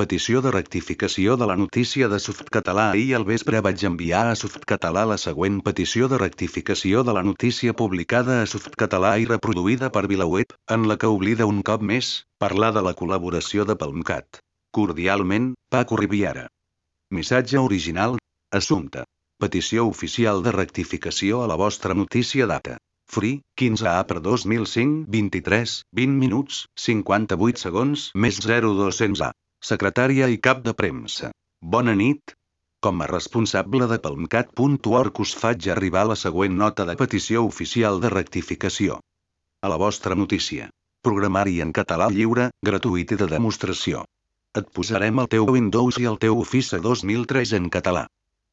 Petició de rectificació de la notícia de Softcatalà. Ahir al vespre vaig enviar a Softcatalà la següent petició de rectificació de la notícia publicada a Softcatalà i reproduïda per VilaWeb, en la que oblida un cop més, parlar de la col·laboració de Palmcat. Cordialment, Paco Riviera. Missatge original. Assumpte. Petició oficial de rectificació a la vostra notícia data. Free, 15A per 2005, 23, 20 minuts, 58 segons, més 0200A secretària i cap de premsa. Bona nit. Com a responsable de palmcat.org us faig arribar la següent nota de petició oficial de rectificació. A la vostra notícia. Programari en català lliure, gratuït i de demostració. Et posarem el teu Windows i el teu Office 2003 en català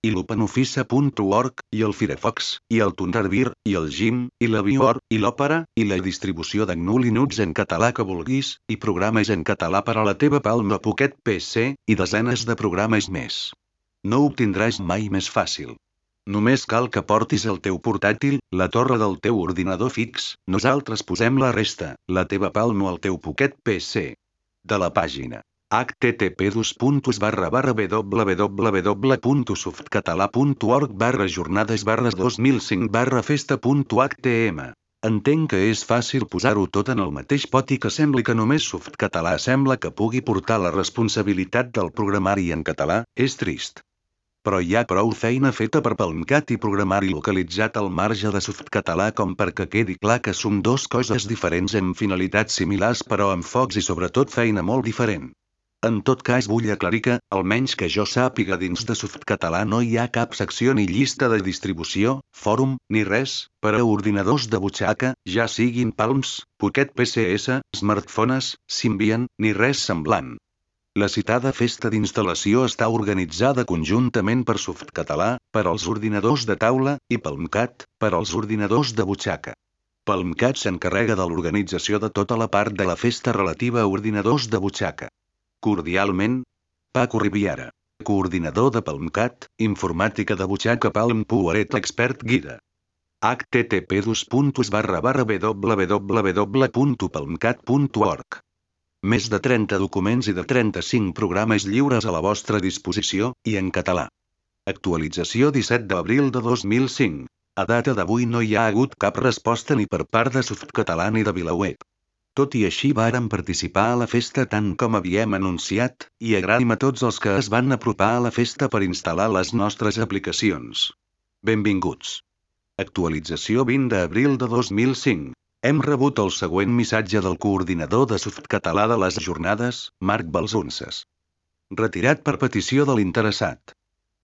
i l'OpenOffice.org, i el Firefox, i el Thunderbird, i el Gim, i la Bior, i l'Òpera, i la distribució de GNU Linux en català que vulguis, i programes en català per a la teva Palma Pocket PC, i desenes de programes més. No ho tindràs mai més fàcil. Només cal que portis el teu portàtil, la torre del teu ordinador fix, nosaltres posem la resta, la teva Palma al teu Pocket PC. De la pàgina http barra barra www.softcatalà.org barra jornades barra 2005 barra festa.htm. Entenc que és fàcil posar-ho tot en el mateix pot i que sembli que només Softcatalà sembla que pugui portar la responsabilitat del programari en català, és trist. Però hi ha prou feina feta per Palmcat i programari localitzat al marge de Softcatalà com perquè quedi clar que som dos coses diferents amb finalitats similars però amb focs i sobretot feina molt diferent. En tot cas vull aclarir que, almenys que jo sàpiga dins de Softcatalà no hi ha cap secció ni llista de distribució, fòrum, ni res, per a ordinadors de butxaca, ja siguin Palms, Pocket PCS, smartphones, Symbian, ni res semblant. La citada festa d'instal·lació està organitzada conjuntament per Softcatalà, per als ordinadors de taula, i Palmcat, per als ordinadors de butxaca. Palmcat s'encarrega de l'organització de tota la part de la festa relativa a ordinadors de butxaca. Cordialment, Paco Riviera. Coordinador de Palmcat, informàtica de butxaca Palm Puaret expert guida. http www.palmcat.org Més de 30 documents i de 35 programes lliures a la vostra disposició, i en català. Actualització 17 d'abril de 2005. A data d'avui no hi ha hagut cap resposta ni per part de Softcatalà ni de VilaWeb. Tot i així vàrem participar a la festa tant com havíem anunciat, i agraïm a tots els que es van apropar a la festa per instal·lar les nostres aplicacions. Benvinguts. Actualització 20 d'abril de 2005. Hem rebut el següent missatge del coordinador de Softcatalà de les jornades, Marc Balsunces. Retirat per petició de l'interessat.